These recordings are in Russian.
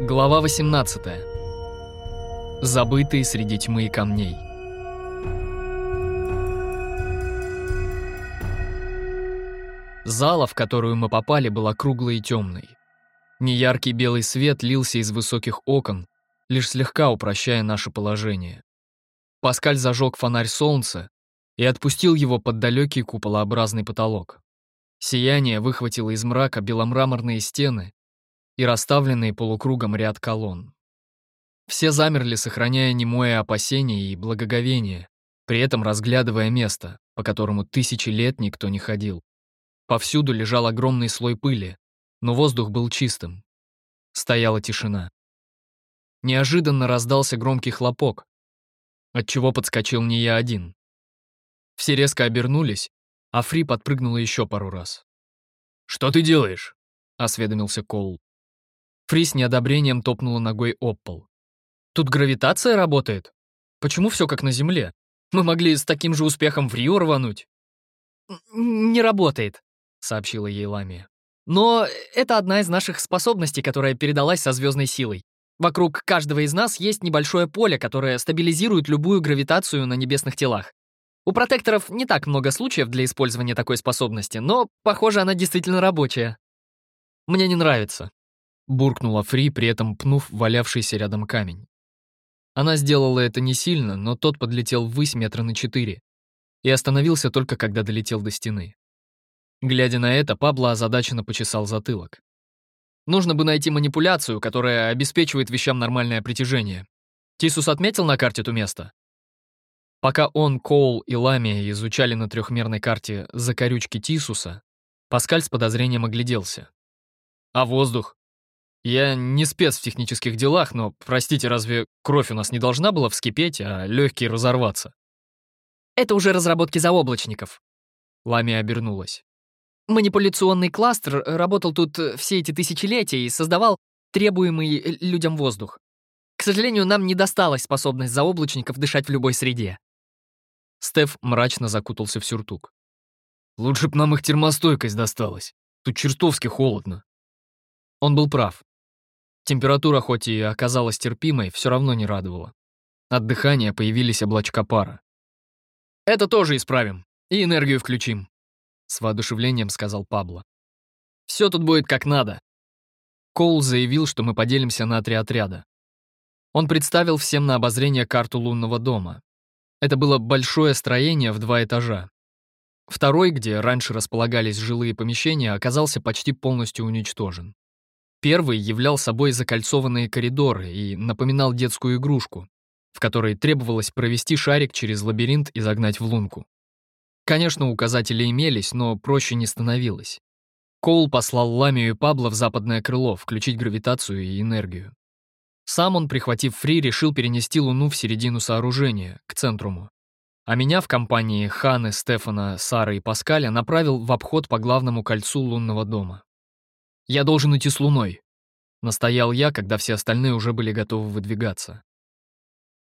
Глава 18. Забытые среди тьмы и камней. Зала, в которую мы попали, была круглой и темной. Неяркий белый свет лился из высоких окон, лишь слегка упрощая наше положение. Паскаль зажег фонарь солнца и отпустил его под далекий куполообразный потолок. Сияние выхватило из мрака беломраморные стены и расставленный полукругом ряд колонн. Все замерли, сохраняя немое опасение и благоговение, при этом разглядывая место, по которому тысячи лет никто не ходил. Повсюду лежал огромный слой пыли, но воздух был чистым. Стояла тишина. Неожиданно раздался громкий хлопок, отчего подскочил не я один. Все резко обернулись, а Фри подпрыгнула еще пару раз. «Что ты делаешь?» — осведомился Коул. Фри с неодобрением топнула ногой об пол. «Тут гравитация работает? Почему все как на Земле? Мы могли с таким же успехом в Рио рвануть». «Не работает», — сообщила ей Ламия. «Но это одна из наших способностей, которая передалась со звездной силой. Вокруг каждого из нас есть небольшое поле, которое стабилизирует любую гравитацию на небесных телах. У протекторов не так много случаев для использования такой способности, но, похоже, она действительно рабочая. Мне не нравится, буркнула Фри, при этом пнув валявшийся рядом камень. Она сделала это не сильно, но тот подлетел ввысь метра на четыре и остановился только когда долетел до стены. Глядя на это, Пабло озадаченно почесал затылок. Нужно бы найти манипуляцию, которая обеспечивает вещам нормальное притяжение. Тисус отметил на карте то место? Пока он, Коул и Ламия изучали на трехмерной карте закорючки Тисуса, Паскаль с подозрением огляделся. А воздух? Я не спец в технических делах, но, простите, разве кровь у нас не должна была вскипеть, а легкие разорваться? Это уже разработки заоблачников. Ламия обернулась. Манипуляционный кластер работал тут все эти тысячелетия и создавал требуемый э, людям воздух. К сожалению, нам не досталась способность заоблачников дышать в любой среде. Стеф мрачно закутался в сюртук. «Лучше б нам их термостойкость досталась. Тут чертовски холодно». Он был прав. Температура хоть и оказалась терпимой, все равно не радовала. От дыхания появились облачка пара. «Это тоже исправим. И энергию включим», — с воодушевлением сказал Пабло. «Все тут будет как надо». Коул заявил, что мы поделимся на три отряда. Он представил всем на обозрение карту лунного дома. Это было большое строение в два этажа. Второй, где раньше располагались жилые помещения, оказался почти полностью уничтожен. Первый являл собой закольцованные коридоры и напоминал детскую игрушку, в которой требовалось провести шарик через лабиринт и загнать в лунку. Конечно, указатели имелись, но проще не становилось. Коул послал Ламию и Пабло в западное крыло, включить гравитацию и энергию. Сам он, прихватив Фри, решил перенести Луну в середину сооружения, к центруму. А меня в компании Ханы, Стефана, Сары и Паскаля направил в обход по главному кольцу лунного дома. «Я должен идти с Луной», — настоял я, когда все остальные уже были готовы выдвигаться.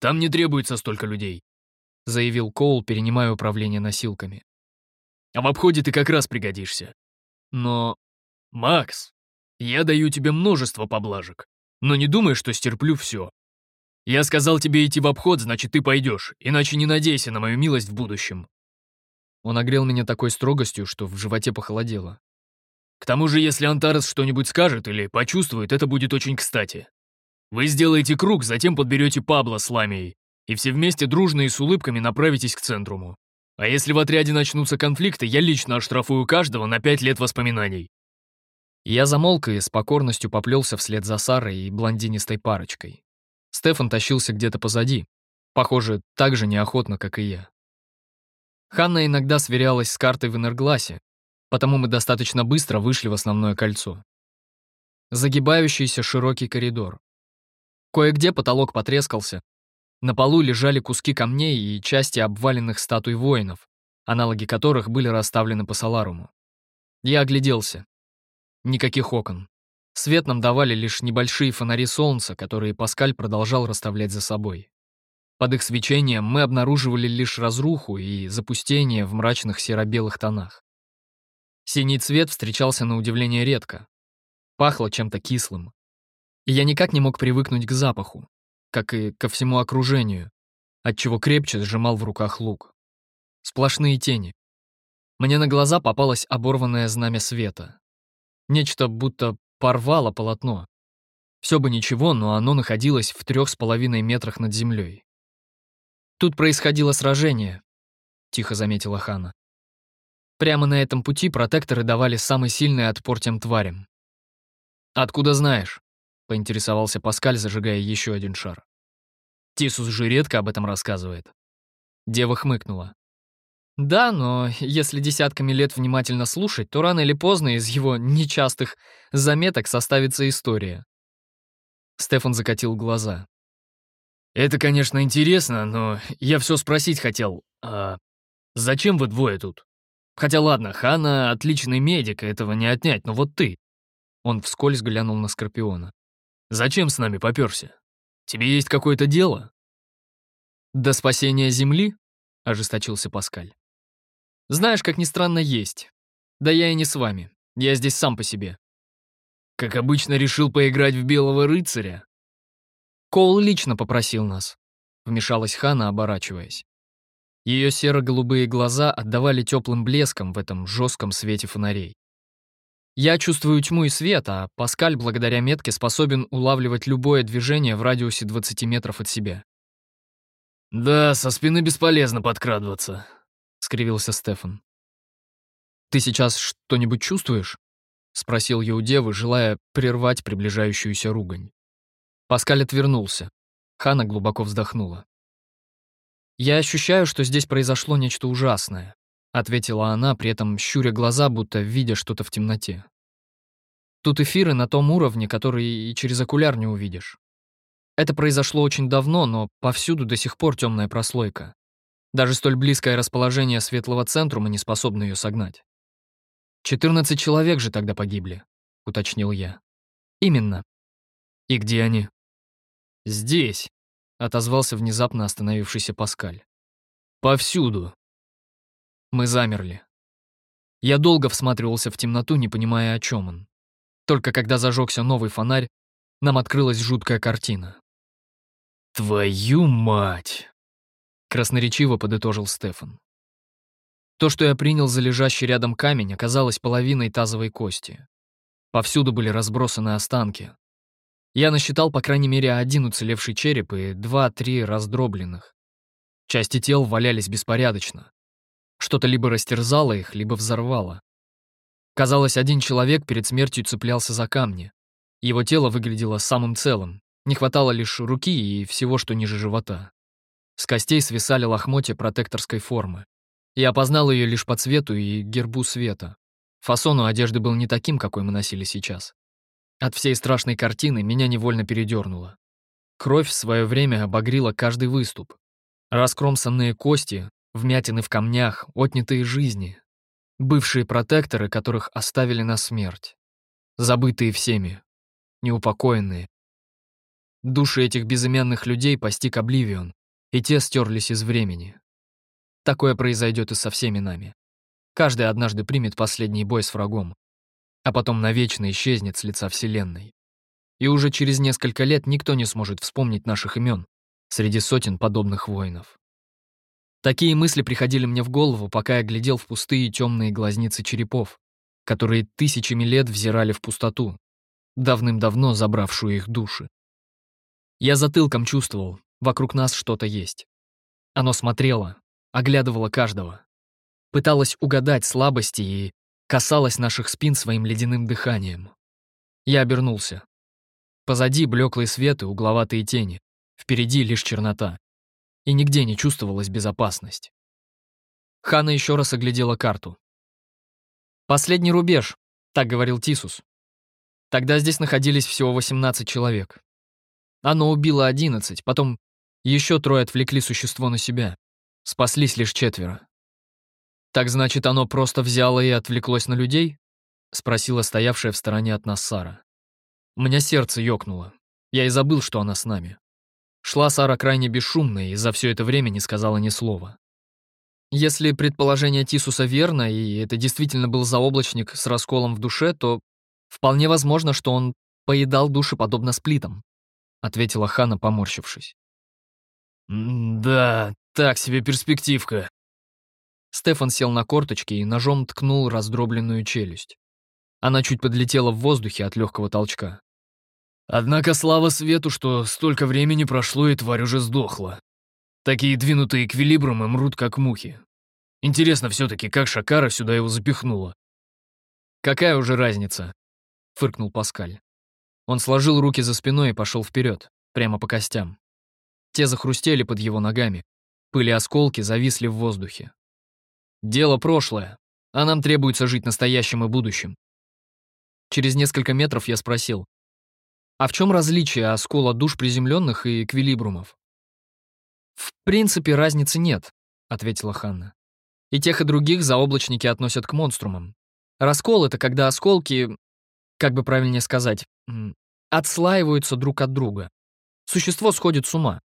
«Там не требуется столько людей», — заявил Коул, перенимая управление носилками. «А в обходе ты как раз пригодишься. Но, Макс, я даю тебе множество поблажек, но не думай, что стерплю все. Я сказал тебе идти в обход, значит, ты пойдешь, иначе не надейся на мою милость в будущем». Он огрел меня такой строгостью, что в животе похолодело. К тому же, если Антарес что-нибудь скажет или почувствует, это будет очень кстати. Вы сделаете круг, затем подберете Пабло с Ламией, и все вместе дружно и с улыбками направитесь к центруму. А если в отряде начнутся конфликты, я лично оштрафую каждого на пять лет воспоминаний. Я замолк и с покорностью поплелся вслед за Сарой и блондинистой парочкой. Стефан тащился где-то позади, похоже, так же неохотно, как и я. Ханна иногда сверялась с картой в Энергласе, потому мы достаточно быстро вышли в основное кольцо. Загибающийся широкий коридор. Кое-где потолок потрескался. На полу лежали куски камней и части обваленных статуй воинов, аналоги которых были расставлены по Соларуму. Я огляделся. Никаких окон. Свет нам давали лишь небольшие фонари солнца, которые Паскаль продолжал расставлять за собой. Под их свечением мы обнаруживали лишь разруху и запустение в мрачных серо-белых тонах. Синий цвет встречался на удивление редко. Пахло чем-то кислым. И я никак не мог привыкнуть к запаху, как и ко всему окружению, отчего крепче сжимал в руках лук. Сплошные тени. Мне на глаза попалось оборванное знамя света. Нечто будто порвало полотно. Все бы ничего, но оно находилось в трех с половиной метрах над землей. «Тут происходило сражение», — тихо заметила Хана. Прямо на этом пути протекторы давали самый сильный отпор тем тварям. «Откуда знаешь?» — поинтересовался Паскаль, зажигая еще один шар. Тисус же редко об этом рассказывает. Дева хмыкнула. Да, но если десятками лет внимательно слушать, то рано или поздно из его нечастых заметок составится история. Стефан закатил глаза. «Это, конечно, интересно, но я все спросить хотел. А зачем вы двое тут? Хотя ладно, Хана — отличный медик, этого не отнять, но вот ты...» Он вскользь глянул на Скорпиона. «Зачем с нами попёрся? Тебе есть какое-то дело?» «До спасения Земли?» — ожесточился Паскаль. «Знаешь, как ни странно, есть. Да я и не с вами. Я здесь сам по себе. Как обычно, решил поиграть в белого рыцаря. Коул лично попросил нас. Вмешалась Хана, оборачиваясь. Ее серо-голубые глаза отдавали теплым блеском в этом жестком свете фонарей. Я чувствую тьму и свет, а Паскаль благодаря метке способен улавливать любое движение в радиусе 20 метров от себя. «Да, со спины бесполезно подкрадываться», — скривился Стефан. «Ты сейчас что-нибудь чувствуешь?» — спросил я у девы, желая прервать приближающуюся ругань. Паскаль отвернулся. Хана глубоко вздохнула. «Я ощущаю, что здесь произошло нечто ужасное», — ответила она, при этом щуря глаза, будто видя что-то в темноте. «Тут эфиры на том уровне, который и через окуляр не увидишь. Это произошло очень давно, но повсюду до сих пор темная прослойка. Даже столь близкое расположение светлого центрума не способно ее согнать. «Четырнадцать человек же тогда погибли», — уточнил я. «Именно». «И где они?» «Здесь», — отозвался внезапно остановившийся Паскаль. «Повсюду». Мы замерли. Я долго всматривался в темноту, не понимая, о чем он. Только когда зажегся новый фонарь, нам открылась жуткая картина. «Твою мать!» — красноречиво подытожил Стефан. То, что я принял за лежащий рядом камень, оказалось половиной тазовой кости. Повсюду были разбросаны останки. Я насчитал по крайней мере один уцелевший череп и два-три раздробленных. Части тел валялись беспорядочно. Что-то либо растерзало их, либо взорвало. Казалось, один человек перед смертью цеплялся за камни. Его тело выглядело самым целым. Не хватало лишь руки и всего, что ниже живота. С костей свисали лохмотья протекторской формы. Я опознал ее лишь по цвету и гербу света. Фасону одежды был не таким, какой мы носили сейчас. От всей страшной картины меня невольно передернуло. Кровь в свое время обогрила каждый выступ. Раскромсанные кости, вмятины в камнях, отнятые жизни. Бывшие протекторы, которых оставили на смерть. Забытые всеми. Неупокоенные. Души этих безымянных людей постиг Обливион, и те стерлись из времени. Такое произойдет и со всеми нами. Каждый однажды примет последний бой с врагом, а потом навечно исчезнет с лица Вселенной. И уже через несколько лет никто не сможет вспомнить наших имен среди сотен подобных воинов. Такие мысли приходили мне в голову, пока я глядел в пустые темные глазницы черепов, которые тысячами лет взирали в пустоту, давным-давно забравшую их души. Я затылком чувствовал, вокруг нас что-то есть. Оно смотрело, оглядывала каждого. Пыталась угадать слабости и касалась наших спин своим ледяным дыханием. Я обернулся. Позади блеклый свет и угловатые тени. Впереди лишь чернота. И нигде не чувствовалась безопасность. Хана еще раз оглядела карту. «Последний рубеж», — так говорил Тисус. Тогда здесь находились всего 18 человек. Оно убило 11, потом еще трое отвлекли существо на себя. Спаслись лишь четверо. «Так значит, оно просто взяло и отвлеклось на людей?» — спросила стоявшая в стороне от нас Сара. У меня сердце ёкнуло. Я и забыл, что она с нами. Шла Сара крайне бесшумно и за все это время не сказала ни слова. Если предположение Тисуса верно, и это действительно был заоблачник с расколом в душе, то вполне возможно, что он поедал души подобно сплитам», — ответила Хана, поморщившись. «Да, так себе перспективка». Стефан сел на корточки и ножом ткнул раздробленную челюсть. Она чуть подлетела в воздухе от легкого толчка. Однако слава свету, что столько времени прошло, и тварь уже сдохла. Такие двинутые эквилибрумы мрут, как мухи. Интересно все-таки, как Шакара сюда его запихнула. «Какая уже разница?» — фыркнул Паскаль. Он сложил руки за спиной и пошел вперед, прямо по костям. Те захрустели под его ногами. Пыли осколки зависли в воздухе. Дело прошлое, а нам требуется жить настоящим и будущим. Через несколько метров я спросил, а в чем различие оскола душ приземленных и эквилибрумов? В принципе, разницы нет, ответила Ханна. И тех, и других заоблачники относят к монструмам. Раскол — это когда осколки, как бы правильнее сказать, отслаиваются друг от друга. Существо сходит с ума.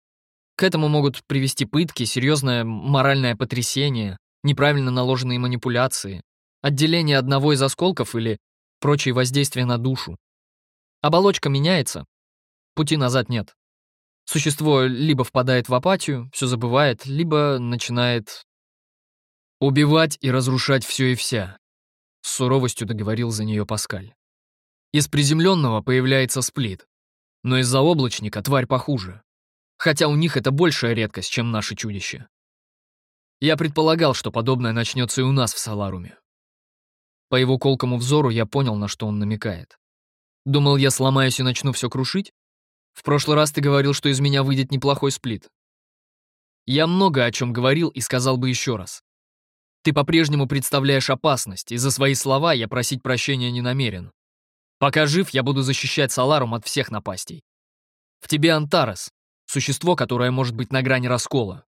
К этому могут привести пытки, серьезное моральное потрясение, неправильно наложенные манипуляции, отделение одного из осколков или прочие воздействия на душу. Оболочка меняется, пути назад нет. Существо либо впадает в апатию, все забывает, либо начинает убивать и разрушать все и вся. С суровостью договорил за нее Паскаль. Из приземленного появляется сплит, но из-за облачника тварь похуже. Хотя у них это большая редкость, чем наши чудища. Я предполагал, что подобное начнется и у нас в Саларуме. По его колкому взору я понял, на что он намекает. Думал, я сломаюсь и начну все крушить? В прошлый раз ты говорил, что из меня выйдет неплохой сплит. Я много о чем говорил и сказал бы еще раз. Ты по-прежнему представляешь опасность, и за свои слова я просить прощения не намерен. Пока жив, я буду защищать Саларум от всех напастей. В тебе Антарес, существо, которое может быть на грани раскола.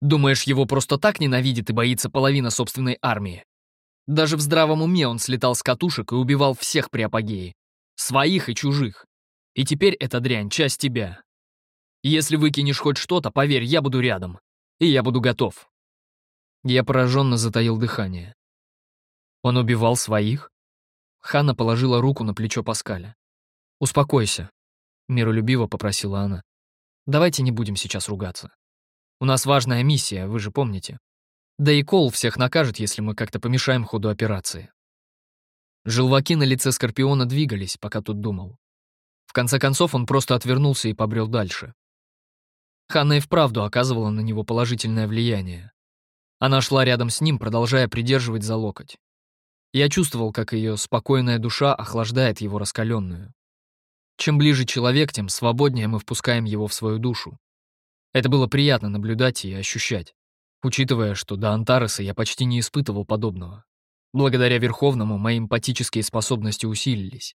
Думаешь, его просто так ненавидит и боится половина собственной армии? Даже в здравом уме он слетал с катушек и убивал всех при апогее. Своих и чужих. И теперь эта дрянь — часть тебя. Если выкинешь хоть что-то, поверь, я буду рядом. И я буду готов. Я пораженно затаил дыхание. Он убивал своих? Ханна положила руку на плечо Паскаля. «Успокойся», — миролюбиво попросила она. «Давайте не будем сейчас ругаться. У нас важная миссия, вы же помните. Да и Кол всех накажет, если мы как-то помешаем ходу операции». Желваки на лице Скорпиона двигались, пока тут думал. В конце концов, он просто отвернулся и побрел дальше. Ханна и вправду оказывала на него положительное влияние. Она шла рядом с ним, продолжая придерживать за локоть. Я чувствовал, как ее спокойная душа охлаждает его раскаленную. Чем ближе человек, тем свободнее мы впускаем его в свою душу. Это было приятно наблюдать и ощущать, учитывая, что до Антареса я почти не испытывал подобного. Благодаря Верховному мои эмпатические способности усилились.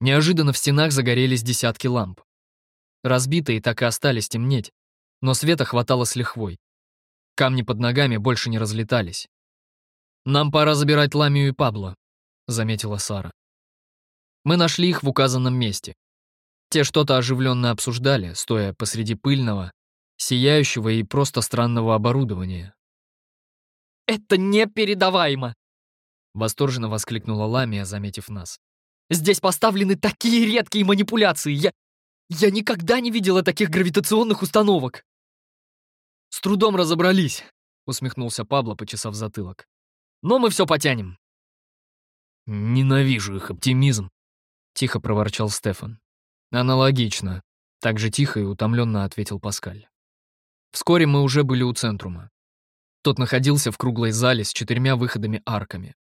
Неожиданно в стенах загорелись десятки ламп. Разбитые так и остались темнеть, но света хватало с лихвой. Камни под ногами больше не разлетались. «Нам пора забирать Ламию и Пабло», — заметила Сара. Мы нашли их в указанном месте. Те что-то оживленно обсуждали, стоя посреди пыльного, сияющего и просто странного оборудования. «Это непередаваемо!» — восторженно воскликнула Ламия, заметив нас. «Здесь поставлены такие редкие манипуляции! Я... я никогда не видела таких гравитационных установок!» «С трудом разобрались», — усмехнулся Пабло, почесав затылок. «Но мы все потянем». «Ненавижу их оптимизм», — тихо проворчал Стефан. «Аналогично», — так же тихо и утомленно ответил Паскаль. Вскоре мы уже были у центрума. Тот находился в круглой зале с четырьмя выходами-арками.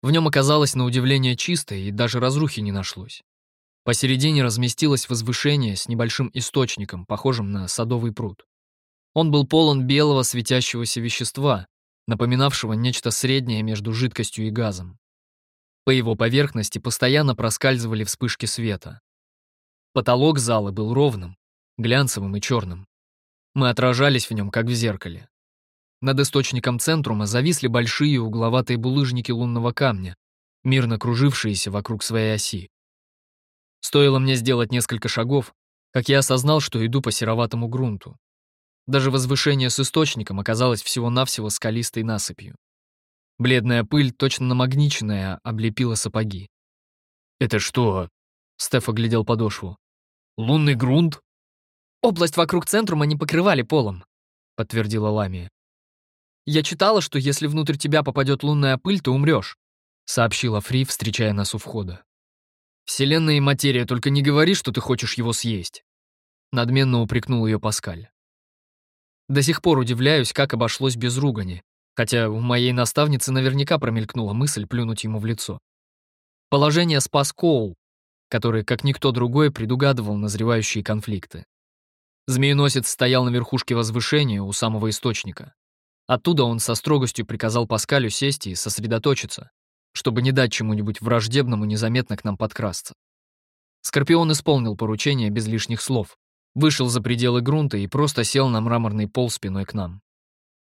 В нем оказалось на удивление чисто, и даже разрухи не нашлось. Посередине разместилось возвышение с небольшим источником, похожим на садовый пруд. Он был полон белого светящегося вещества, напоминавшего нечто среднее между жидкостью и газом. По его поверхности постоянно проскальзывали вспышки света. Потолок зала был ровным, глянцевым и черным. Мы отражались в нем, как в зеркале. Над источником центрума зависли большие угловатые булыжники лунного камня, мирно кружившиеся вокруг своей оси. Стоило мне сделать несколько шагов, как я осознал, что иду по сероватому грунту. Даже возвышение с источником оказалось всего-навсего скалистой насыпью. Бледная пыль, точно намагниченная, облепила сапоги. «Это что, Стеф оглядел подошву. «Лунный грунт?» «Область вокруг центрума не покрывали полом», — подтвердила Ламия. «Я читала, что если внутрь тебя попадет лунная пыль, ты умрешь», — сообщила Фри, встречая нас у входа. «Вселенная и материя, только не говори, что ты хочешь его съесть», — надменно упрекнул ее Паскаль. До сих пор удивляюсь, как обошлось без ругани, хотя у моей наставницы наверняка промелькнула мысль плюнуть ему в лицо. Положение спас Коул, который, как никто другой, предугадывал назревающие конфликты. Змееносец стоял на верхушке возвышения у самого источника. Оттуда он со строгостью приказал Паскалю сесть и сосредоточиться, чтобы не дать чему-нибудь враждебному незаметно к нам подкрасться. Скорпион исполнил поручение без лишних слов, вышел за пределы грунта и просто сел на мраморный пол спиной к нам.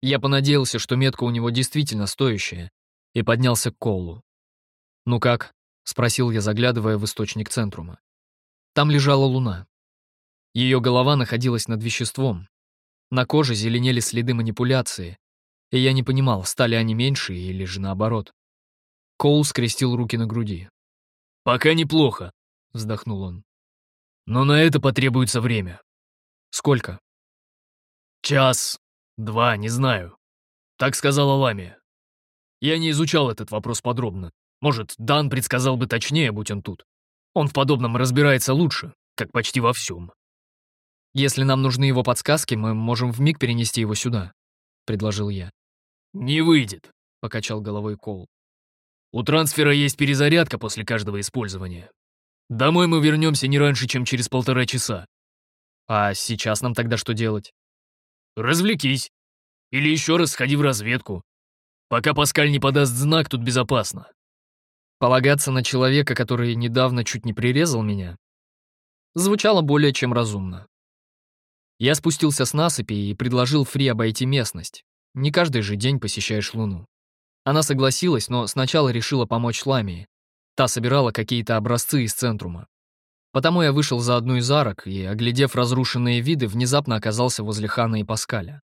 Я понадеялся, что метка у него действительно стоящая, и поднялся к Колу. «Ну как?» — спросил я, заглядывая в источник центрума. Там лежала луна. Ее голова находилась над веществом. На коже зеленели следы манипуляции, и я не понимал, стали они меньше или же наоборот. Коул скрестил руки на груди. «Пока неплохо», — вздохнул он. «Но на это потребуется время». «Сколько?» «Час, два, не знаю. Так сказала Ламия. Я не изучал этот вопрос подробно. Может, Дан предсказал бы точнее, будь он тут. Он в подобном разбирается лучше, как почти во всем. «Если нам нужны его подсказки, мы можем вмиг перенести его сюда», — предложил я. «Не выйдет», — покачал головой Кол. «У трансфера есть перезарядка после каждого использования. Домой мы вернемся не раньше, чем через полтора часа». «А сейчас нам тогда что делать?» «Развлекись. Или еще раз сходи в разведку. Пока Паскаль не подаст знак, тут безопасно. Полагаться на человека, который недавно чуть не прирезал меня, звучало более чем разумно. Я спустился с насыпи и предложил Фри обойти местность. Не каждый же день посещаешь Луну. Она согласилась, но сначала решила помочь Ламии. Та собирала какие-то образцы из центрума. Потому я вышел за одну из арок и, оглядев разрушенные виды, внезапно оказался возле Хана и Паскаля.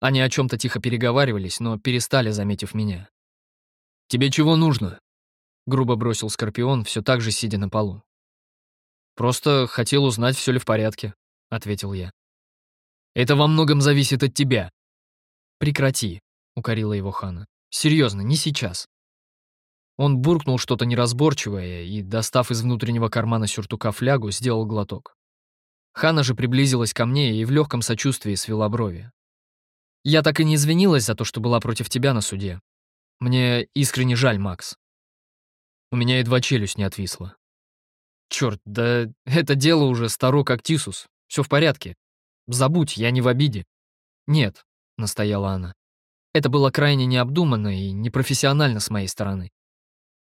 Они о чем-то тихо переговаривались, но перестали, заметив меня. «Тебе чего нужно?» Грубо бросил Скорпион, все так же сидя на полу. «Просто хотел узнать, все ли в порядке», — ответил я. «Это во многом зависит от тебя». «Прекрати», — укорила его Хана. «Серьезно, не сейчас». Он буркнул что-то неразборчивое и, достав из внутреннего кармана сюртука флягу, сделал глоток. Хана же приблизилась ко мне и в легком сочувствии свела брови. «Я так и не извинилась за то, что была против тебя на суде. Мне искренне жаль, Макс. У меня едва челюсть не отвисла. Черт, да это дело уже старо как Тисус. Все в порядке. Забудь, я не в обиде. Нет, настояла она. Это было крайне необдуманно и непрофессионально с моей стороны.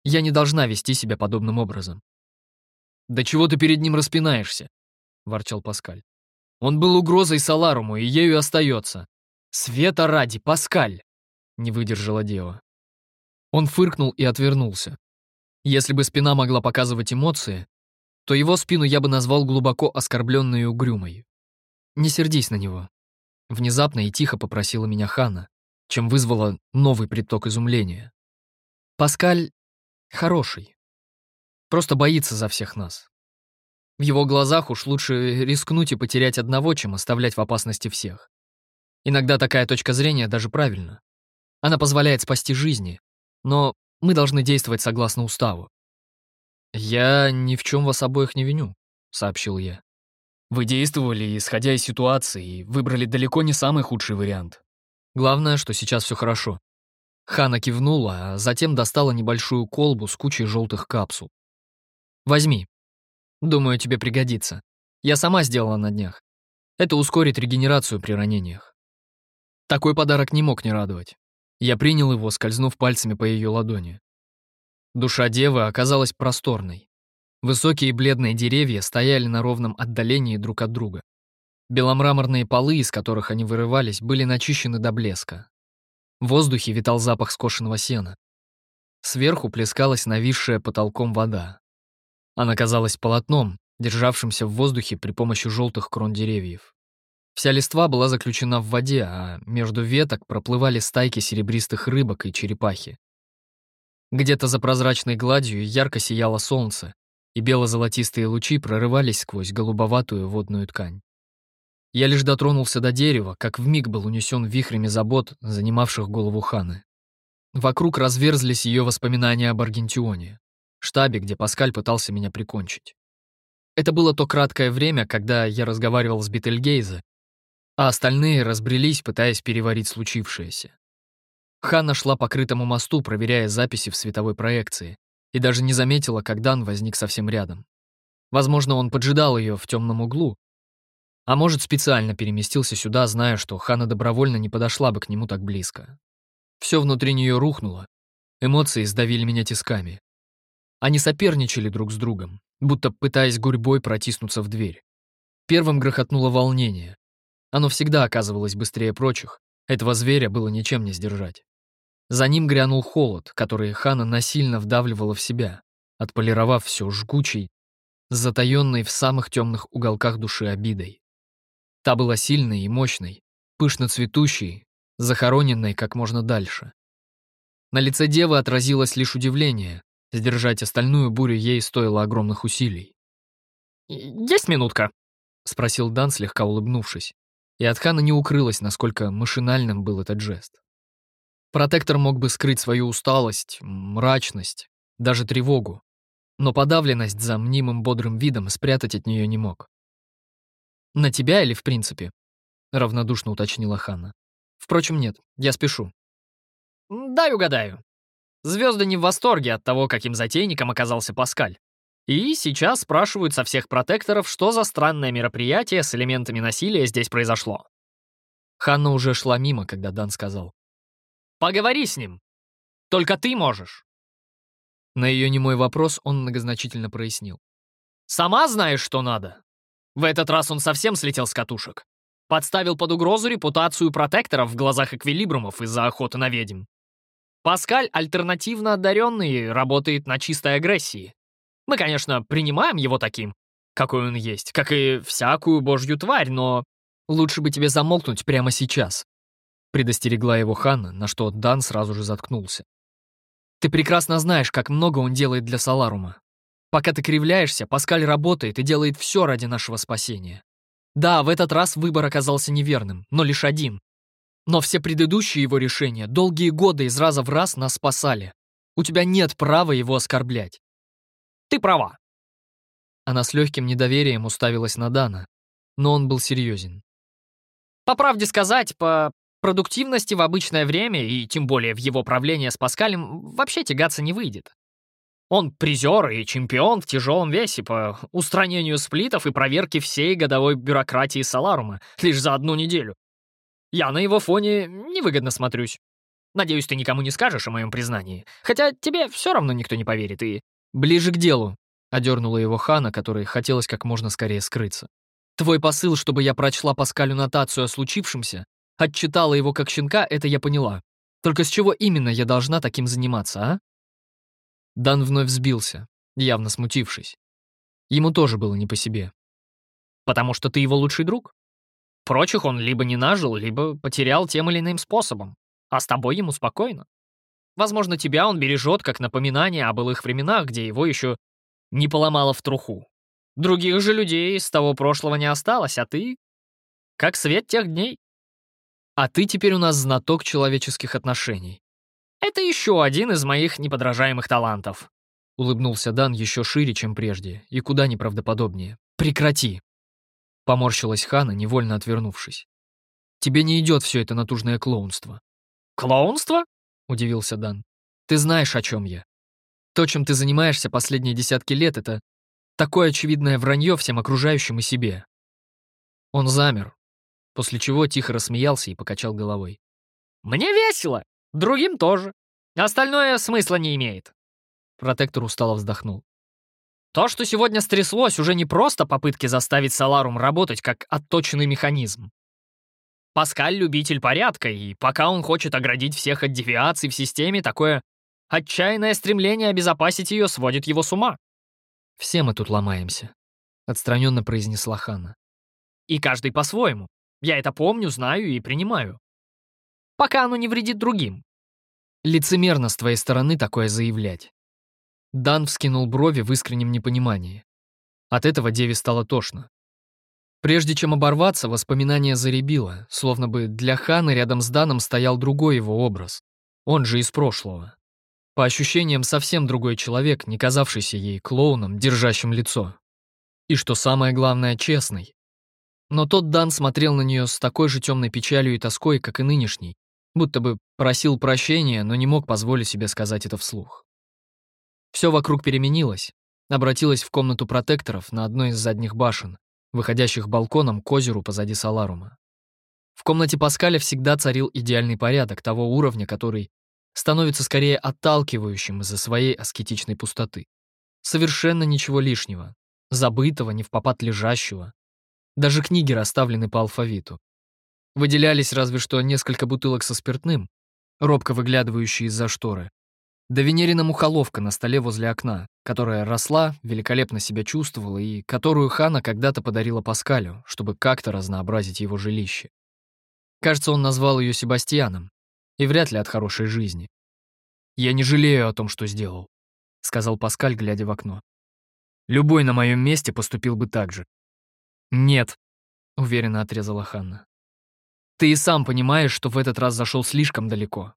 Я не должна вести себя подобным образом. «Да чего ты перед ним распинаешься?» — ворчал Паскаль. «Он был угрозой Саларуму, и ею остается. Света ради, Паскаль!» — не выдержала дева. Он фыркнул и отвернулся. Если бы спина могла показывать эмоции, то его спину я бы назвал глубоко оскорбленной и угрюмой. «Не сердись на него», — внезапно и тихо попросила меня Хана, чем вызвала новый приток изумления. «Паскаль хороший. Просто боится за всех нас. В его глазах уж лучше рискнуть и потерять одного, чем оставлять в опасности всех. Иногда такая точка зрения даже правильна. Она позволяет спасти жизни, но мы должны действовать согласно уставу». «Я ни в чем вас обоих не виню», — сообщил я. «Вы действовали, исходя из ситуации, и выбрали далеко не самый худший вариант. Главное, что сейчас все хорошо». Хана кивнула, а затем достала небольшую колбу с кучей желтых капсул. «Возьми. Думаю, тебе пригодится. Я сама сделала на днях. Это ускорит регенерацию при ранениях». Такой подарок не мог не радовать. Я принял его, скользнув пальцами по ее ладони. Душа девы оказалась просторной. Высокие бледные деревья стояли на ровном отдалении друг от друга. Беломраморные полы, из которых они вырывались, были начищены до блеска. В воздухе витал запах скошенного сена. Сверху плескалась нависшая потолком вода. Она казалась полотном, державшимся в воздухе при помощи желтых крон деревьев. Вся листва была заключена в воде, а между веток проплывали стайки серебристых рыбок и черепахи. Где-то за прозрачной гладью ярко сияло солнце, и бело-золотистые лучи прорывались сквозь голубоватую водную ткань. Я лишь дотронулся до дерева, как вмиг был унесен вихрями забот, занимавших голову Ханы. Вокруг разверзлись ее воспоминания об Аргентионе, штабе, где Паскаль пытался меня прикончить. Это было то краткое время, когда я разговаривал с Бетельгейзе, а остальные разбрелись, пытаясь переварить случившееся. Ханна шла по крытому мосту, проверяя записи в световой проекции, и даже не заметила, как Дан возник совсем рядом. Возможно, он поджидал ее в темном углу, а может, специально переместился сюда, зная, что Хана добровольно не подошла бы к нему так близко. Все внутри нее рухнуло. Эмоции сдавили меня тисками. Они соперничали друг с другом, будто пытаясь гурьбой протиснуться в дверь. Первым грохотнуло волнение. Оно всегда оказывалось быстрее прочих. Этого зверя было ничем не сдержать. За ним грянул холод, который Хана насильно вдавливала в себя, отполировав все жгучей, затаенной в самых темных уголках души обидой. Та была сильной и мощной, пышно цветущей, захороненной как можно дальше. На лице девы отразилось лишь удивление. Сдержать остальную бурю ей стоило огромных усилий. «Есть минутка?» — спросил Дан, слегка улыбнувшись. И от Хана не укрылось, насколько машинальным был этот жест. Протектор мог бы скрыть свою усталость, мрачность, даже тревогу, но подавленность за мнимым бодрым видом спрятать от нее не мог. «На тебя или в принципе?» — равнодушно уточнила Ханна. «Впрочем, нет, я спешу». «Дай угадаю. Звезды не в восторге от того, каким затейником оказался Паскаль. И сейчас спрашивают со всех протекторов, что за странное мероприятие с элементами насилия здесь произошло». Ханна уже шла мимо, когда Дан сказал. «Поговори с ним. Только ты можешь». На ее немой вопрос он многозначительно прояснил. «Сама знаешь, что надо. В этот раз он совсем слетел с катушек. Подставил под угрозу репутацию протекторов в глазах эквилибрумов из-за охоты на ведьм. Паскаль альтернативно одаренный, работает на чистой агрессии. Мы, конечно, принимаем его таким, какой он есть, как и всякую божью тварь, но лучше бы тебе замолкнуть прямо сейчас. Предостерегла его Ханна, на что Дан сразу же заткнулся. Ты прекрасно знаешь, как много он делает для Саларума. Пока ты кривляешься, Паскаль работает и делает все ради нашего спасения. Да, в этот раз выбор оказался неверным, но лишь один. Но все предыдущие его решения долгие годы из раза в раз нас спасали. У тебя нет права его оскорблять. Ты права. Она с легким недоверием уставилась на Дана, но он был серьезен. По правде сказать, по продуктивности в обычное время, и тем более в его правлении с Паскалем, вообще тягаться не выйдет. Он призер и чемпион в тяжелом весе по устранению сплитов и проверке всей годовой бюрократии Саларума лишь за одну неделю. Я на его фоне невыгодно смотрюсь. Надеюсь, ты никому не скажешь о моем признании. Хотя тебе все равно никто не поверит и... Ближе к делу, — одернула его Хана, которой хотелось как можно скорее скрыться. Твой посыл, чтобы я прочла Паскалю нотацию о случившемся, отчитала его как щенка, это я поняла. Только с чего именно я должна таким заниматься, а? Дан вновь взбился, явно смутившись. Ему тоже было не по себе. «Потому что ты его лучший друг? Прочих он либо не нажил, либо потерял тем или иным способом, а с тобой ему спокойно. Возможно, тебя он бережет как напоминание о былых временах, где его еще не поломало в труху. Других же людей с того прошлого не осталось, а ты — как свет тех дней. А ты теперь у нас знаток человеческих отношений. Это еще один из моих неподражаемых талантов. Улыбнулся Дан еще шире, чем прежде, и куда неправдоподобнее. Прекрати. Поморщилась Хана, невольно отвернувшись. Тебе не идет все это натужное клоунство. Клоунство? Удивился Дан. Ты знаешь, о чем я. То, чем ты занимаешься последние десятки лет, это такое очевидное вранье всем окружающим и себе. Он замер, после чего тихо рассмеялся и покачал головой. «Мне весело! Другим тоже. Остальное смысла не имеет. Протектор устало вздохнул. То, что сегодня стряслось, уже не просто попытки заставить Саларум работать как отточенный механизм. Паскаль — любитель порядка, и пока он хочет оградить всех от девиаций в системе, такое отчаянное стремление обезопасить ее сводит его с ума. «Все мы тут ломаемся», — отстраненно произнесла Хана. «И каждый по-своему. Я это помню, знаю и принимаю пока оно не вредит другим. Лицемерно с твоей стороны такое заявлять. Дан вскинул брови в искреннем непонимании. От этого Деве стало тошно. Прежде чем оборваться, воспоминание заребило, словно бы для Хана рядом с Даном стоял другой его образ. Он же из прошлого. По ощущениям, совсем другой человек, не казавшийся ей клоуном, держащим лицо. И что самое главное, честный. Но тот Дан смотрел на нее с такой же темной печалью и тоской, как и нынешний, будто бы просил прощения, но не мог позволить себе сказать это вслух. Все вокруг переменилось, обратилось в комнату протекторов на одной из задних башен, выходящих балконом к озеру позади Саларума. В комнате Паскаля всегда царил идеальный порядок того уровня, который становится скорее отталкивающим из-за своей аскетичной пустоты. Совершенно ничего лишнего, забытого, не в попад лежащего, даже книги расставлены по алфавиту. Выделялись разве что несколько бутылок со спиртным, робко выглядывающие из-за шторы. Да Венерина мухоловка на столе возле окна, которая росла, великолепно себя чувствовала и которую Хана когда-то подарила Паскалю, чтобы как-то разнообразить его жилище. Кажется, он назвал ее Себастьяном, и вряд ли от хорошей жизни. «Я не жалею о том, что сделал», — сказал Паскаль, глядя в окно. «Любой на моем месте поступил бы так же. «Нет», — уверенно отрезала Ханна. «Ты и сам понимаешь, что в этот раз зашел слишком далеко».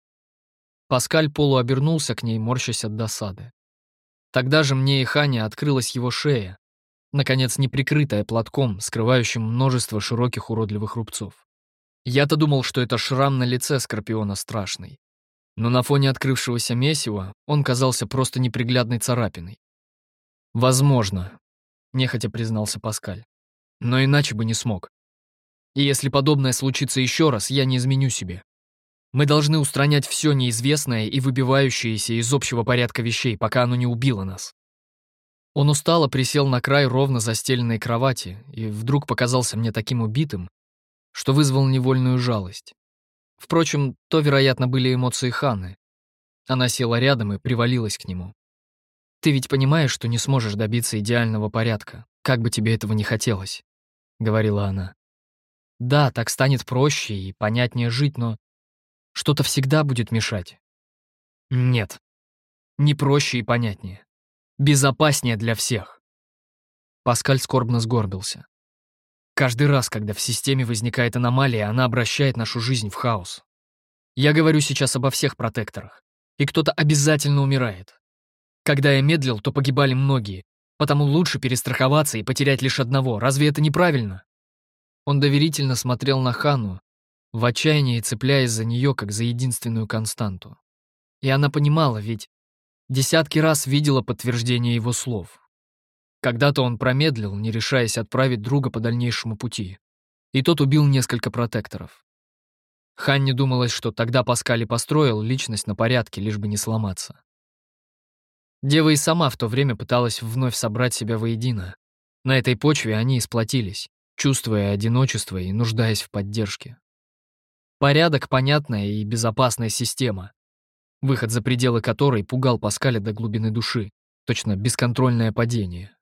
Паскаль полуобернулся к ней, морщась от досады. Тогда же мне и Хане открылась его шея, наконец не прикрытая платком, скрывающим множество широких уродливых рубцов. Я-то думал, что это шрам на лице Скорпиона страшный. Но на фоне открывшегося месива он казался просто неприглядной царапиной. «Возможно», — нехотя признался Паскаль но иначе бы не смог. И если подобное случится еще раз, я не изменю себе. Мы должны устранять все неизвестное и выбивающееся из общего порядка вещей, пока оно не убило нас. Он устало присел на край ровно застеленной кровати и вдруг показался мне таким убитым, что вызвал невольную жалость. Впрочем, то, вероятно, были эмоции Ханны. Она села рядом и привалилась к нему. «Ты ведь понимаешь, что не сможешь добиться идеального порядка, как бы тебе этого не хотелось. — говорила она. «Да, так станет проще и понятнее жить, но что-то всегда будет мешать». «Нет, не проще и понятнее. Безопаснее для всех». Паскаль скорбно сгорбился. Каждый раз, когда в системе возникает аномалия, она обращает нашу жизнь в хаос. Я говорю сейчас обо всех протекторах, и кто-то обязательно умирает. Когда я медлил, то погибали многие, Потому лучше перестраховаться и потерять лишь одного. Разве это неправильно? Он доверительно смотрел на Хану, в отчаянии цепляясь за нее как за единственную константу. И она понимала, ведь десятки раз видела подтверждение его слов. Когда-то он промедлил, не решаясь отправить друга по дальнейшему пути. И тот убил несколько протекторов. Ханне думалось, что тогда Паскали построил личность на порядке, лишь бы не сломаться. Дева и сама в то время пыталась вновь собрать себя воедино. На этой почве они и сплотились, чувствуя одиночество и нуждаясь в поддержке. Порядок — понятная и безопасная система, выход за пределы которой пугал Паскаля до глубины души, точно бесконтрольное падение.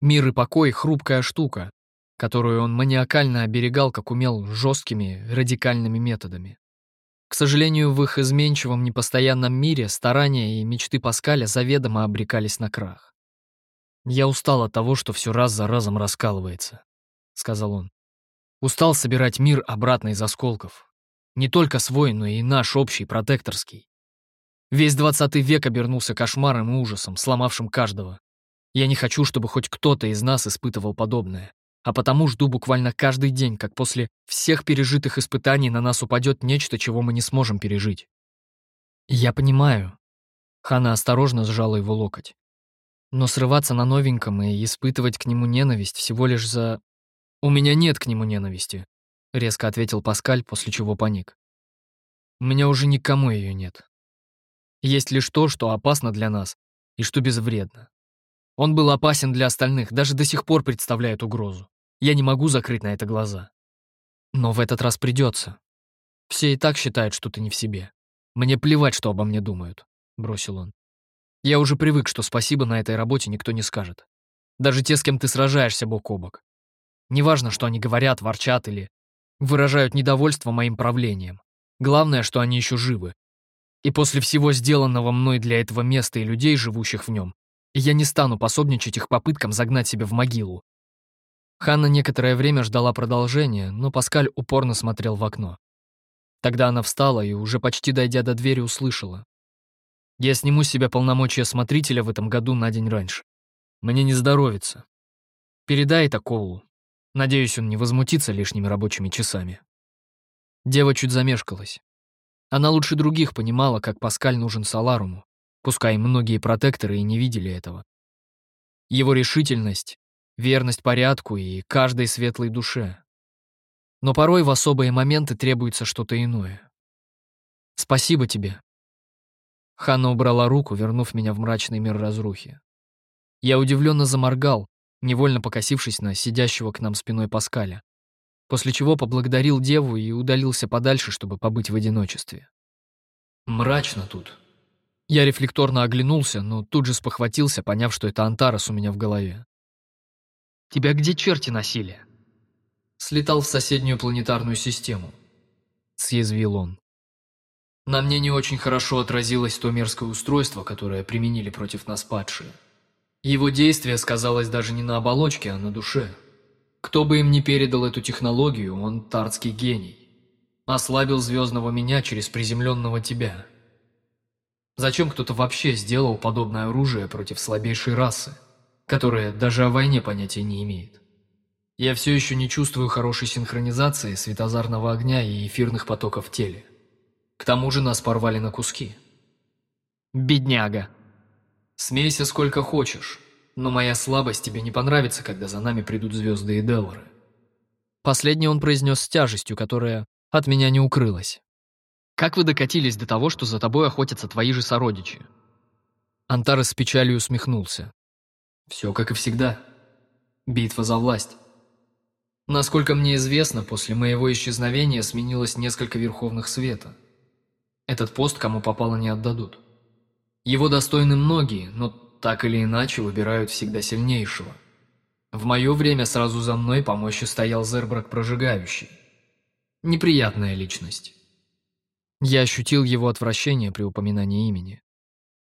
Мир и покой — хрупкая штука, которую он маниакально оберегал, как умел, жесткими, радикальными методами. К сожалению, в их изменчивом непостоянном мире старания и мечты Паскаля заведомо обрекались на крах. «Я устал от того, что все раз за разом раскалывается», — сказал он. «Устал собирать мир обратно из осколков. Не только свой, но и наш общий, протекторский. Весь двадцатый век обернулся кошмаром и ужасом, сломавшим каждого. Я не хочу, чтобы хоть кто-то из нас испытывал подобное а потому жду буквально каждый день, как после всех пережитых испытаний на нас упадет нечто, чего мы не сможем пережить. Я понимаю. Хана осторожно сжала его локоть. Но срываться на новеньком и испытывать к нему ненависть всего лишь за... «У меня нет к нему ненависти», — резко ответил Паскаль, после чего паник. «У меня уже никому ее нет. Есть лишь то, что опасно для нас и что безвредно. Он был опасен для остальных, даже до сих пор представляет угрозу. Я не могу закрыть на это глаза. Но в этот раз придется. Все и так считают, что ты не в себе. Мне плевать, что обо мне думают», — бросил он. «Я уже привык, что спасибо на этой работе никто не скажет. Даже те, с кем ты сражаешься бок о бок. Неважно, что они говорят, ворчат или выражают недовольство моим правлением. Главное, что они еще живы. И после всего сделанного мной для этого места и людей, живущих в нем, я не стану пособничать их попыткам загнать себя в могилу. Ханна некоторое время ждала продолжения, но Паскаль упорно смотрел в окно. Тогда она встала и, уже почти дойдя до двери, услышала. «Я сниму с себя полномочия смотрителя в этом году на день раньше. Мне не здоровится. Передай это Коулу. Надеюсь, он не возмутится лишними рабочими часами». Дева чуть замешкалась. Она лучше других понимала, как Паскаль нужен Саларуму, пускай многие протекторы и не видели этого. Его решительность, верность порядку и каждой светлой душе. Но порой в особые моменты требуется что-то иное. Спасибо тебе. Ханна убрала руку, вернув меня в мрачный мир разрухи. Я удивленно заморгал, невольно покосившись на сидящего к нам спиной Паскаля, после чего поблагодарил деву и удалился подальше, чтобы побыть в одиночестве. Мрачно тут. Я рефлекторно оглянулся, но тут же спохватился, поняв, что это Антарас у меня в голове. Тебя где черти носили?» Слетал в соседнюю планетарную систему. Съязвил он. На мне не очень хорошо отразилось то мерзкое устройство, которое применили против нас падшие. Его действие сказалось даже не на оболочке, а на душе. Кто бы им ни передал эту технологию, он тартский гений. Ослабил звездного меня через приземленного тебя. Зачем кто-то вообще сделал подобное оружие против слабейшей расы? которая даже о войне понятия не имеет. Я все еще не чувствую хорошей синхронизации светозарного огня и эфирных потоков в теле. К тому же нас порвали на куски. Бедняга. Смейся сколько хочешь, но моя слабость тебе не понравится, когда за нами придут звезды и Делоры. Последний он произнес с тяжестью, которая от меня не укрылась. Как вы докатились до того, что за тобой охотятся твои же сородичи? Антарес с печалью усмехнулся. Все как и всегда. Битва за власть. Насколько мне известно, после моего исчезновения сменилось несколько Верховных Света. Этот пост кому попало не отдадут. Его достойны многие, но так или иначе выбирают всегда сильнейшего. В мое время сразу за мной по мощи стоял Зербрак Прожигающий. Неприятная личность. Я ощутил его отвращение при упоминании имени.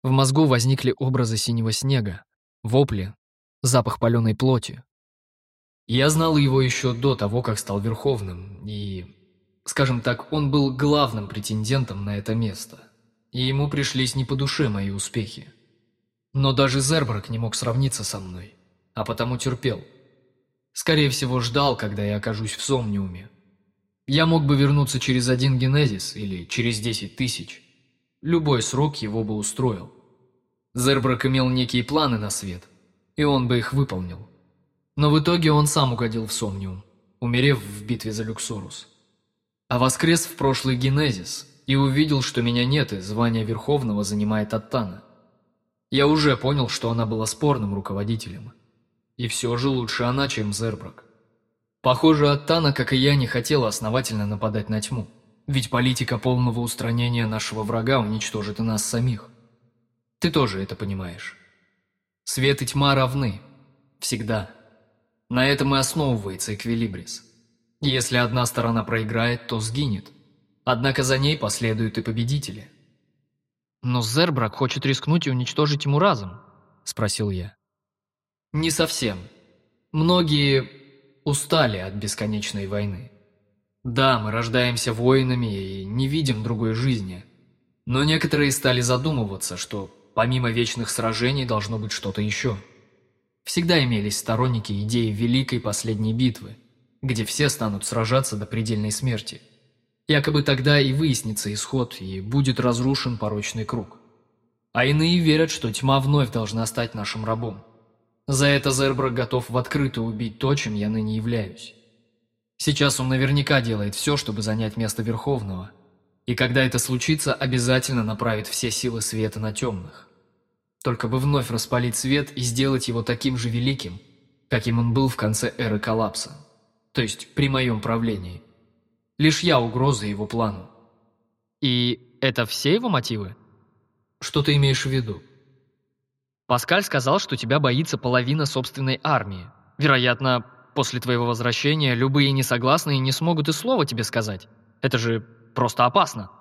В мозгу возникли образы синего снега, вопли, запах паленой плоти. Я знал его еще до того, как стал Верховным, и, скажем так, он был главным претендентом на это место, и ему пришлись не по душе мои успехи. Но даже Зербрак не мог сравниться со мной, а потому терпел. Скорее всего, ждал, когда я окажусь в Сомниуме. Я мог бы вернуться через один генезис или через десять тысяч. Любой срок его бы устроил. Зербрак имел некие планы на свет, и он бы их выполнил. Но в итоге он сам угодил в Сомниум, умерев в битве за Люксорус. А воскрес в прошлый Генезис и увидел, что меня нет, и звание Верховного занимает Аттана. Я уже понял, что она была спорным руководителем. И все же лучше она, чем Зербрак. Похоже, Аттана, как и я, не хотела основательно нападать на тьму. Ведь политика полного устранения нашего врага уничтожит и нас самих. Ты тоже это понимаешь. Свет и тьма равны. Всегда. На этом и основывается эквилибрис. Если одна сторона проиграет, то сгинет. Однако за ней последуют и победители. «Но Зербрак хочет рискнуть и уничтожить ему разом», — спросил я. «Не совсем. Многие устали от бесконечной войны. Да, мы рождаемся воинами и не видим другой жизни. Но некоторые стали задумываться, что Помимо вечных сражений должно быть что-то еще. Всегда имелись сторонники идеи Великой Последней Битвы, где все станут сражаться до предельной смерти. Якобы тогда и выяснится исход, и будет разрушен порочный круг. А иные верят, что тьма вновь должна стать нашим рабом. За это Зербрак готов в открытую убить то, чем я ныне являюсь. Сейчас он наверняка делает все, чтобы занять место Верховного – и когда это случится, обязательно направит все силы света на темных. Только бы вновь распалить свет и сделать его таким же великим, каким он был в конце эры коллапса. То есть при моем правлении. Лишь я угроза его плану. И это все его мотивы? Что ты имеешь в виду? Паскаль сказал, что тебя боится половина собственной армии. Вероятно, после твоего возвращения любые несогласные не смогут и слова тебе сказать. Это же просто опасно.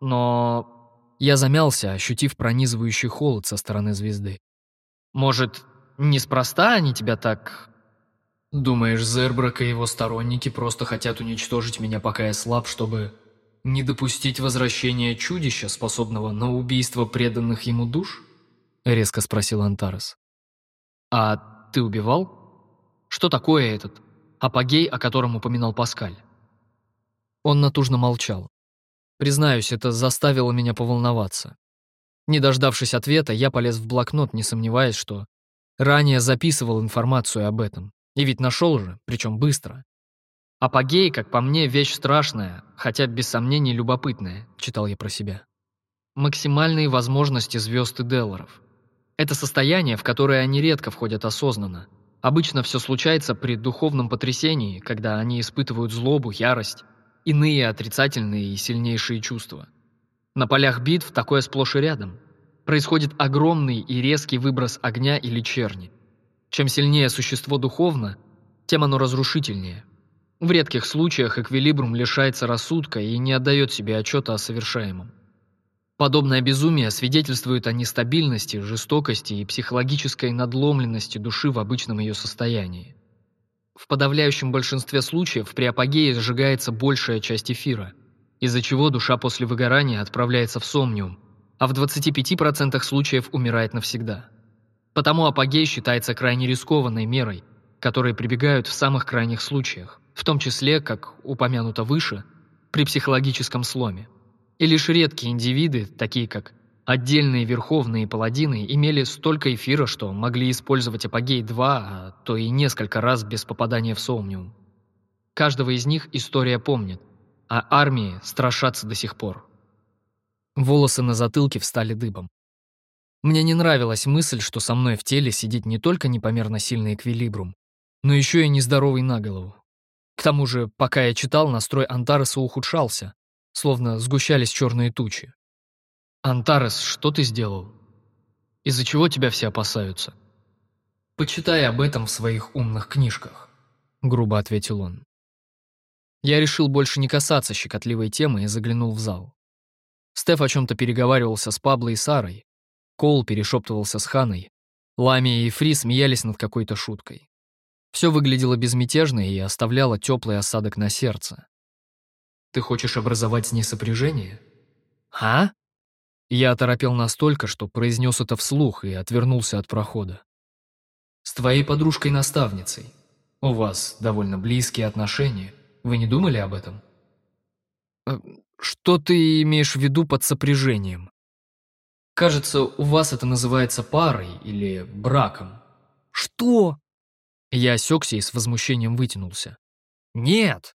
Но я замялся, ощутив пронизывающий холод со стороны звезды. Может, неспроста они тебя так... Думаешь, Зербрак и его сторонники просто хотят уничтожить меня, пока я слаб, чтобы не допустить возвращения чудища, способного на убийство преданных ему душ? Резко спросил Антарес. А ты убивал? Что такое этот апогей, о котором упоминал Паскаль? Он натужно молчал. Признаюсь, это заставило меня поволноваться. Не дождавшись ответа, я полез в блокнот, не сомневаясь, что ранее записывал информацию об этом. И ведь нашел же, причем быстро. «Апогей, как по мне, вещь страшная, хотя без сомнений любопытная», — читал я про себя. Максимальные возможности звезд и Делларов. Это состояние, в которое они редко входят осознанно. Обычно все случается при духовном потрясении, когда они испытывают злобу, ярость, иные отрицательные и сильнейшие чувства. На полях битв такое сплошь и рядом. Происходит огромный и резкий выброс огня или черни. Чем сильнее существо духовно, тем оно разрушительнее – в редких случаях эквилибрум лишается рассудка и не отдает себе отчета о совершаемом. Подобное безумие свидетельствует о нестабильности, жестокости и психологической надломленности души в обычном ее состоянии. В подавляющем большинстве случаев при апогее сжигается большая часть эфира, из-за чего душа после выгорания отправляется в сомниум, а в 25% случаев умирает навсегда. Потому апогей считается крайне рискованной мерой, которой прибегают в самых крайних случаях в том числе, как упомянуто выше, при психологическом сломе. И лишь редкие индивиды, такие как отдельные верховные паладины, имели столько эфира, что могли использовать апогей два, а то и несколько раз без попадания в Соумниум. Каждого из них история помнит, а армии страшатся до сих пор. Волосы на затылке встали дыбом. Мне не нравилась мысль, что со мной в теле сидит не только непомерно сильный эквилибрум, но еще и нездоровый на голову. К тому же, пока я читал, настрой Антареса ухудшался, словно сгущались черные тучи. «Антарес, что ты сделал? Из-за чего тебя все опасаются?» «Почитай об этом в своих умных книжках», — грубо ответил он. Я решил больше не касаться щекотливой темы и заглянул в зал. Стеф о чем-то переговаривался с Пабло и Сарой. Кол перешептывался с Ханой. Ламия и Фри смеялись над какой-то шуткой. Все выглядело безмятежно и оставляло теплый осадок на сердце. «Ты хочешь образовать с ней сопряжение?» «А?» Я оторопел настолько, что произнес это вслух и отвернулся от прохода. «С твоей подружкой-наставницей. У вас довольно близкие отношения. Вы не думали об этом?» э, «Что ты имеешь в виду под сопряжением?» «Кажется, у вас это называется парой или браком». «Что?» Я осекся и с возмущением вытянулся. «Нет!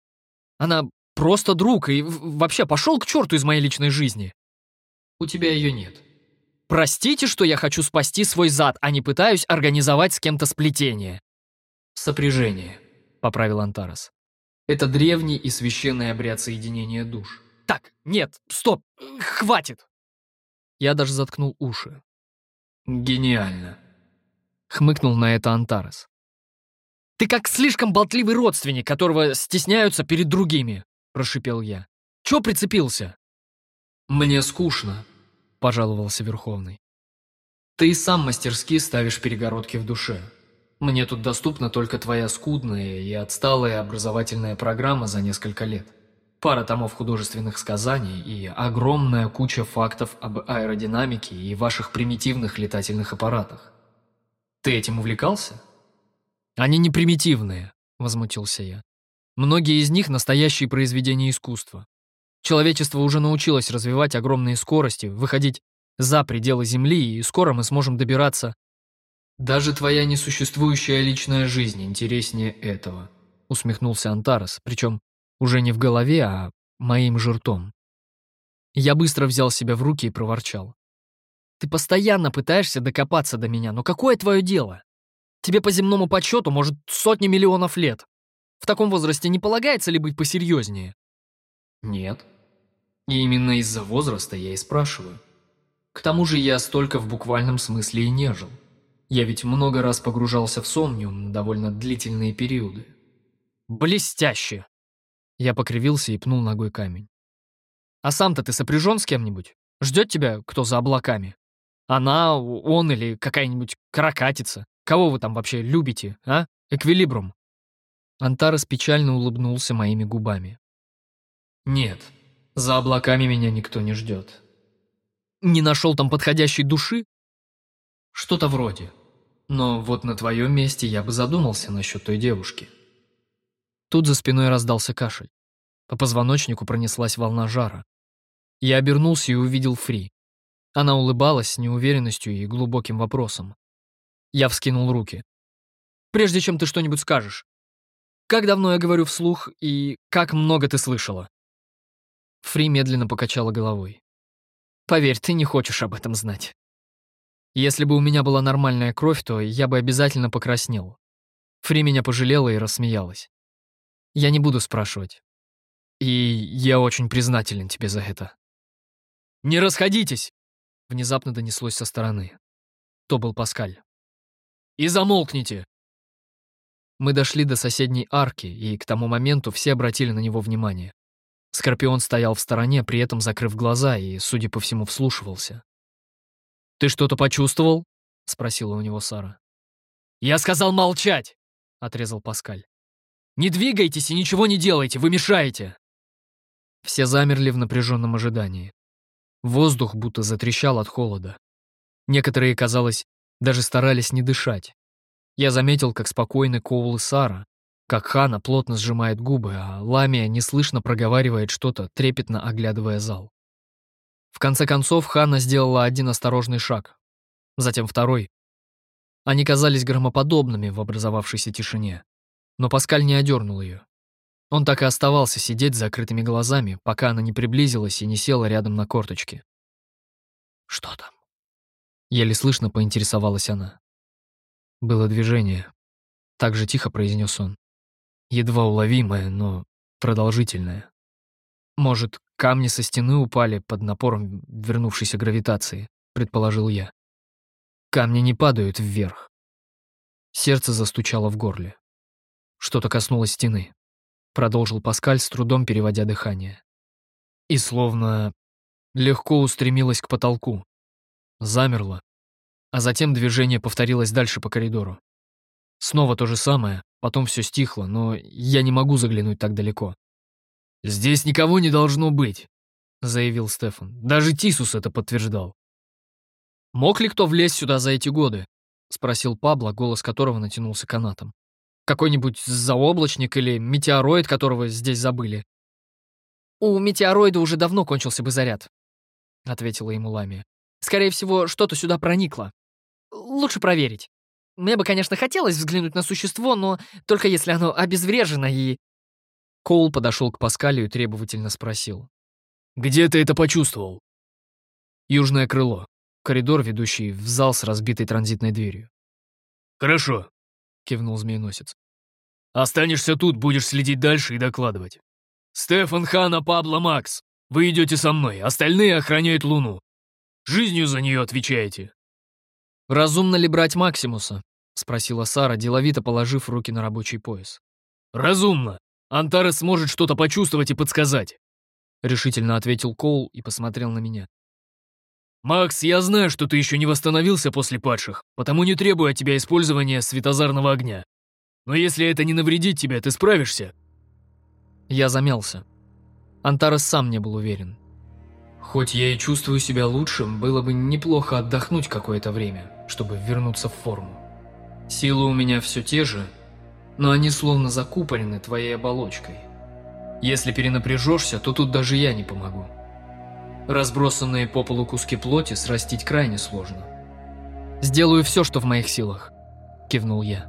Она просто друг и вообще пошел к черту из моей личной жизни!» «У тебя ее нет». «Простите, что я хочу спасти свой зад, а не пытаюсь организовать с кем-то сплетение». «Сопряжение», — поправил Антарес. «Это древний и священный обряд соединения душ». «Так, нет, стоп, хватит!» Я даже заткнул уши. «Гениально», — хмыкнул на это Антарес. «Ты как слишком болтливый родственник, которого стесняются перед другими», — прошипел я. «Чё прицепился?» «Мне скучно», — пожаловался Верховный. «Ты сам мастерски ставишь перегородки в душе. Мне тут доступна только твоя скудная и отсталая образовательная программа за несколько лет. Пара томов художественных сказаний и огромная куча фактов об аэродинамике и ваших примитивных летательных аппаратах. Ты этим увлекался?» «Они не примитивные», — возмутился я. «Многие из них — настоящие произведения искусства. Человечество уже научилось развивать огромные скорости, выходить за пределы Земли, и скоро мы сможем добираться...» «Даже твоя несуществующая личная жизнь интереснее этого», — усмехнулся Антарес, причем уже не в голове, а моим жертом. Я быстро взял себя в руки и проворчал. «Ты постоянно пытаешься докопаться до меня, но какое твое дело? Тебе по земному подсчету, может, сотни миллионов лет. В таком возрасте не полагается ли быть посерьезнее? Нет. И именно из-за возраста я и спрашиваю. К тому же я столько в буквальном смысле и не жил. Я ведь много раз погружался в сомниум на довольно длительные периоды. Блестяще. Я покривился и пнул ногой камень. А сам-то ты сопряжен с кем-нибудь? Ждет тебя кто за облаками? Она, он или какая-нибудь каракатица? Кого вы там вообще любите, а? Эквилибрум?» Антарес печально улыбнулся моими губами. «Нет, за облаками меня никто не ждет». «Не нашел там подходящей души?» «Что-то вроде. Но вот на твоем месте я бы задумался насчет той девушки». Тут за спиной раздался кашель. По позвоночнику пронеслась волна жара. Я обернулся и увидел Фри. Она улыбалась с неуверенностью и глубоким вопросом. Я вскинул руки. «Прежде чем ты что-нибудь скажешь, как давно я говорю вслух и как много ты слышала?» Фри медленно покачала головой. «Поверь, ты не хочешь об этом знать. Если бы у меня была нормальная кровь, то я бы обязательно покраснел». Фри меня пожалела и рассмеялась. «Я не буду спрашивать. И я очень признателен тебе за это». «Не расходитесь!» Внезапно донеслось со стороны. То был Паскаль. «И замолкните!» Мы дошли до соседней арки, и к тому моменту все обратили на него внимание. Скорпион стоял в стороне, при этом закрыв глаза и, судя по всему, вслушивался. «Ты что-то почувствовал?» — спросила у него Сара. «Я сказал молчать!» — отрезал Паскаль. «Не двигайтесь и ничего не делайте, вы мешаете!» Все замерли в напряженном ожидании. Воздух будто затрещал от холода. Некоторые, казалось, даже старались не дышать. Я заметил, как спокойны Коул и Сара, как Хана плотно сжимает губы, а Ламия неслышно проговаривает что-то, трепетно оглядывая зал. В конце концов, Хана сделала один осторожный шаг, затем второй. Они казались громоподобными в образовавшейся тишине, но Паскаль не одернул ее. Он так и оставался сидеть с закрытыми глазами, пока она не приблизилась и не села рядом на корточке. «Что там?» Еле слышно поинтересовалась она. Было движение. Так же тихо произнес он. Едва уловимое, но продолжительное. Может, камни со стены упали под напором вернувшейся гравитации, предположил я. Камни не падают вверх. Сердце застучало в горле. Что-то коснулось стены. Продолжил Паскаль, с трудом переводя дыхание. И словно легко устремилось к потолку. Замерло, а затем движение повторилось дальше по коридору. Снова то же самое, потом все стихло, но я не могу заглянуть так далеко. «Здесь никого не должно быть», — заявил Стефан. «Даже Тисус это подтверждал». «Мог ли кто влезть сюда за эти годы?» — спросил Пабло, голос которого натянулся канатом. «Какой-нибудь заоблачник или метеороид, которого здесь забыли?» «У метеороида уже давно кончился бы заряд», — ответила ему Ламия. «Скорее всего, что-то сюда проникло. Лучше проверить. Мне бы, конечно, хотелось взглянуть на существо, но только если оно обезврежено и...» Коул подошел к Паскалю и требовательно спросил. «Где ты это почувствовал?» «Южное крыло. Коридор, ведущий в зал с разбитой транзитной дверью». «Хорошо», — кивнул змееносец. «Останешься тут, будешь следить дальше и докладывать. Стефан, Хана, Пабло, Макс, вы идете со мной, остальные охраняют Луну. Жизнью за нее отвечаете. «Разумно ли брать Максимуса?» — спросила Сара, деловито положив руки на рабочий пояс. «Разумно. Антарес сможет что-то почувствовать и подсказать», — решительно ответил Коул и посмотрел на меня. «Макс, я знаю, что ты еще не восстановился после падших, потому не требую от тебя использования светозарного огня. Но если это не навредит тебе, ты справишься?» Я замялся. Антарес сам не был уверен. Хоть я и чувствую себя лучшим, было бы неплохо отдохнуть какое-то время чтобы вернуться в форму. Силы у меня все те же, но они словно закупорены твоей оболочкой. Если перенапряжешься, то тут даже я не помогу. Разбросанные по полу куски плоти срастить крайне сложно. «Сделаю все, что в моих силах», — кивнул я.